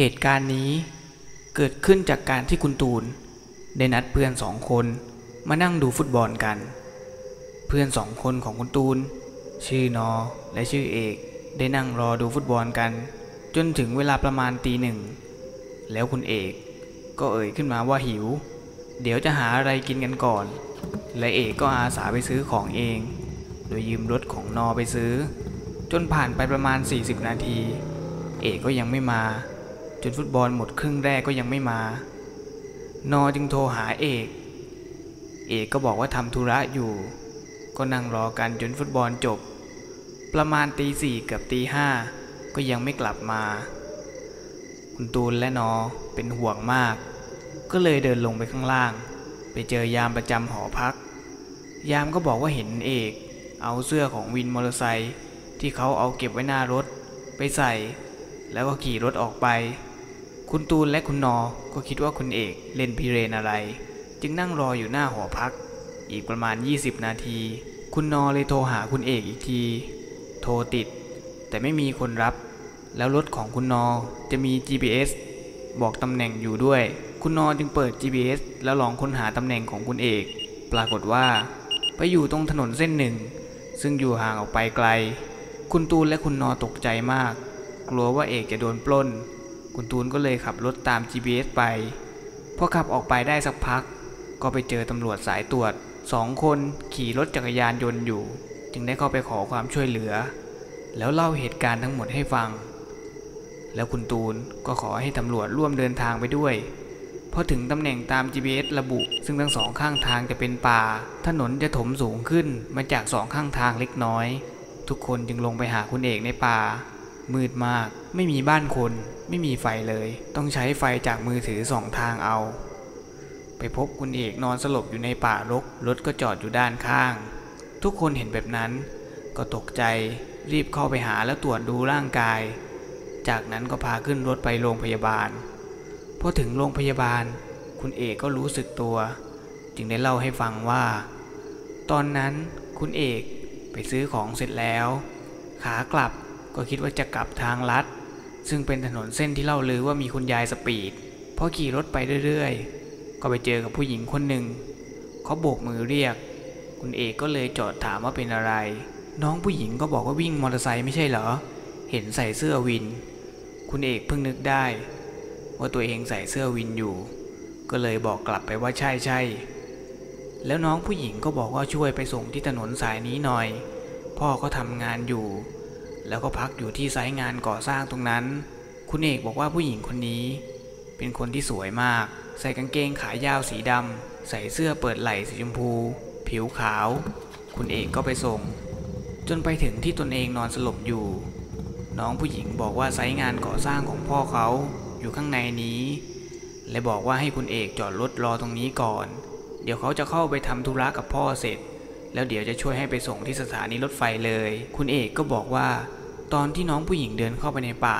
เหตุการณ์นี้เกิดขึ้นจากการที่คุณตูน ได้นัดเพื่อนสองคนมานั่งดูฟุตบอลกัน เพื่อนสองคนของคุณตูน ชื่อนอและชื่อเอกได้นั่งรอดูฟุตบอลกัน จนถึงเวลาประมาณตีหนึ่ง แล้วคุณเอกก็เอ่ยขึ้นมาว่าหิว เดี๋ยวจะหาอะไรกินกันก่อน และเอกก็อาสาไปซื้อของเอง โดยยืมรถของนอไปซื้อ จนผ่านไปประมาณ 40 นาที เอกก็ยังไม่มา นฟุตบอลหมดครึ่งแรกก็ยังไม่มา นอจึงโทรหาเอก เอกก็บอกว่าทำธุระอยู่ ก็นั่งรอกันจนฟุตบอลจบ ประมาณตีสี่เกือบตีห้าก็ยังไม่กลับมา คุณตูนและนอเป็นห่วงมาก ก็เลยเดินลงไปข้างล่าง ไปเจอยามประจำหอพัก ยามก็บอกว่าเห็นเอก เอาเสื้อของวินมอเตอร์ไซค์ที่เขาเอาเก็บไว้หน้ารถไปใส่ แล้วก็ขี่รถออกไป คุณตูนและคุณนอก็คิดว่าคุณเอกเล่นพิเรนอะไร จึงนั่งรออยู่หน้าหอพัก อีกประมาณ 20 นาที คุณนอเลยโทรหาคุณเอกอีกที โทรติด แต่ไม่มีคนรับ แล้วรถของคุณนอจะมี GPS บอกตำแหน่งอยู่ด้วย คุณนอจึงเปิด GPS แล้วลองค้นหาตำแหน่งของคุณเอก ปรากฏว่า ไปอยู่ตรงถนนเส้นหนึ่ง ซึ่งอยู่ห่างออกไปไกล คุณตูนและคุณนอตกใจมาก กลัวว่าเอกจะโดนปล้น คุณตูนก็เลยขับรถตาม GPS ไป พอขับออกไปได้สักพัก ก็ไปเจอตำรวจสายตรวจสองคนขี่รถจักรยานยนต์อยู่ จึงได้เข้าไปขอความช่วยเหลือ แล้วเล่าเหตุการณ์ทั้งหมดให้ฟัง แล้วคุณตูนก็ขอให้ตำรวจร่วมเดินทางไปด้วยพอถึงตำแหน่งตาม GPS ระบุ ซึ่งทั้งสองข้างทางจะเป็นป่า ถนนจะถมสูงขึ้นมาจากสองข้างทางเล็กน้อย ทุกคนจึงลงไปหาคุณเอกในป่า มืดมาก ไม่มีบ้านคน ไม่มีไฟเลย ต้องใช้ไฟจากมือถือสองทางเอา ไปพบคุณเอกนอนสลบอยู่ในป่ารก รถก็จอดอยู่ด้านข้าง ทุกคนเห็นแบบนั้น ก็ตกใจ รีบเข้าไปหาแล้วตรวจดูร่างกาย จากนั้นก็พาขึ้นรถไปโรงพยาบาล พอถึงโรงพยาบาล คุณเอกก็รู้สึกตัว จึงได้เล่าให้ฟังว่า ตอนนั้นคุณเอกไปซื้อของเสร็จแล้ว ขากลับ ก็คิดว่าจะกลับทางลัด ซึ่งเป็นถนนเส้นที่เล่าลือว่ามีคุณยายสปีดพอขี่รถไปเรื่อยๆ ก็ไปเจอกับผู้หญิงคนหนึ่งเขาโบกมือเรียก คุณเอกก็เลยจอดถามว่าเป็นอะไร น้องผู้หญิงก็บอกว่าวิ่งมอเตอร์ไซค์ไม่ใช่เหรอ เห็นใส่เสื้อวิน คุณเอกเพิ่งนึกได้ ว่าตัวเองใส่เสื้อวินอยู่ ก็เลยบอกกลับไปว่าใช่ใช่แล้วน้องผู้หญิงก็บอกว่าช่วยไปส่งที่ถนนสายนี้หน่อย พ่อก็ทำงานอยู่ แล้วก็พักอยู่ที่ไซต์งานก่อสร้างตรงนั้น คุณเอกบอกว่าผู้หญิงคนนี้ เป็นคนที่สวยมาก ใส่กางเกงขายาวสีดำใส่เสื้อเปิดไหล่สีชมพู ผิวขาว คุณเอกก็ไปส่ง จนไปถึงที่ตนเองนอนสลบอยู่ น้องผู้หญิงบอกว่าไซต์งานก่อสร้างของพ่อเขาอยู่ข้างในนี้ และบอกว่าให้คุณเอกจอดรถรอตรงนี้ก่อน เดี๋ยวเขาจะเข้าไปทำธุระกับพ่อเสร็จ แล้วเดี๋ยวจะช่วยให้ไปส่งที่สถานีรถไฟเลย คุณเอกก็บอกว่า ตอนที่น้องผู้หญิงเดินเข้าไปในป่า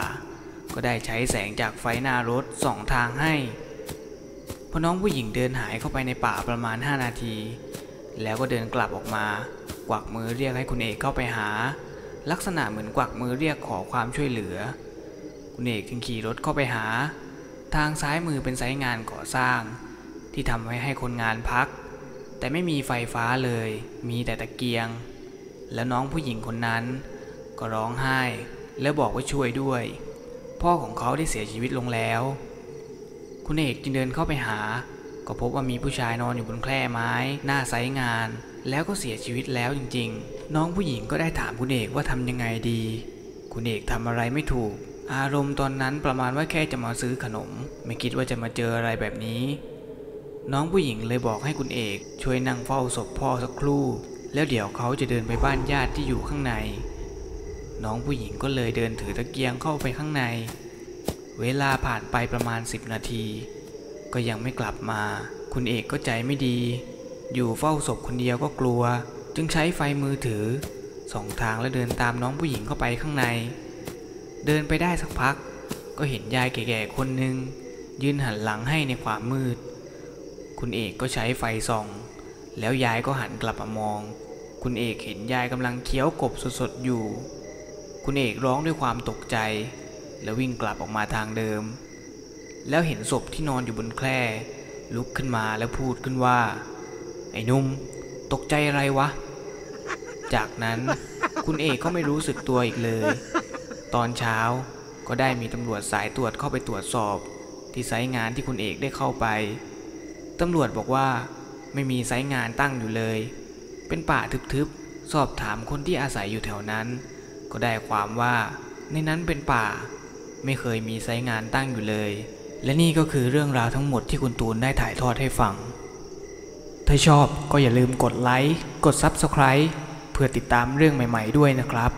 ก็ได้ใช้แสงจากไฟหน้ารถส่องทางให้พอน้องผู้หญิงเดินหายเข้าไปในป่าประมาณ 5 นาที แล้วก็เดินกลับออกมา กวักมือเรียกให้คุณเอกเข้าไปหา ลักษณะเหมือนกวักมือเรียกขอความช่วยเหลือ คุณเอกจึงขี่รถเข้าไปหา ทางซ้ายมือเป็นไซต์งานก่อสร้าง ที่ทำไว้ให้คนงานพัก แต่ไม่มีไฟฟ้าเลย มีแต่ตะเกียง แล้วน้องผู้หญิงคนนั้น ก็ร้องไห้ แล้วบอกว่าช่วยด้วย พ่อของเขาได้เสียชีวิตลงแล้ว คุณเอกจึงเดินเข้าไปหา ก็พบว่ามีผู้ชายนอนอยู่บนแคร่ไม้ หน้าไซงาน แล้วก็เสียชีวิตแล้วจริง ๆ น้องผู้หญิงก็ได้ถามคุณเอกว่าทำยังไงดี คุณเอกทำอะไรไม่ถูก อารมณ์ตอนนั้นประมาณว่าแค่จะมาซื้อขนม ไม่คิดว่าจะมาเจออะไรแบบนี้ น้องผู้หญิงเลยบอกให้คุณเอกช่วยนั่งเฝ้าศพพ่อสักครู่ แล้วเดี๋ยวเขาจะเดินไปบ้านญาติที่อยู่ข้างใน น้องผู้หญิงก็เลยเดินถือตะเกียงเข้าไปข้างใน เวลาผ่านไปประมาณ 10 นาที ก็ยังไม่กลับมา คุณเอกก็ใจไม่ดี อยู่เฝ้าศพคนเดียวก็กลัว จึงใช้ไฟมือถือส่องทางแล้วเดินตามน้องผู้หญิงเข้าไปข้างใน เดินไปได้สักพัก ก็เห็นยายแก่ๆคนหนึ่งยืนหันหลังให้ในความมืด คุณเอกก็ใช้ไฟส่อง แล้วยายก็หันกลับมามอง คุณเอกเห็นยายกำลังเคี้ยวกบสดๆอยู่ คุณเอกร้องด้วยความตกใจ แล้ววิ่งกลับออกมาทางเดิม แล้วเห็นศพที่นอนอยู่บนแคร่ ลุกขึ้นมาแล้วพูดขึ้นว่า ไอ้นุ่ม ตกใจอะไรวะ จากนั้นคุณเอกก็ไม่รู้สึกตัวอีกเลย ตอนเช้าก็ได้มีตำรวจสายตรวจเข้าไปตรวจสอบ ที่ไซต์งานที่คุณเอกได้เข้าไป ตำรวจบอกว่าไม่มีไซต์งานตั้งอยู่เลย เป็นป่าทึบๆ สอบถามคนที่อาศัยอยู่แถวนั้น ก็ได้ความว่าในนั้นเป็นป่า ไม่เคยมีไซต์งานตั้งอยู่เลย และนี่ก็คือเรื่องราวทั้งหมดที่คุณตูนได้ถ่ายทอดให้ฟัง ถ้าชอบก็อย่าลืมกดไลค์ กด Subscribe เพื่อติดตามเรื่องใหม่ ๆ ด้วยนะครับ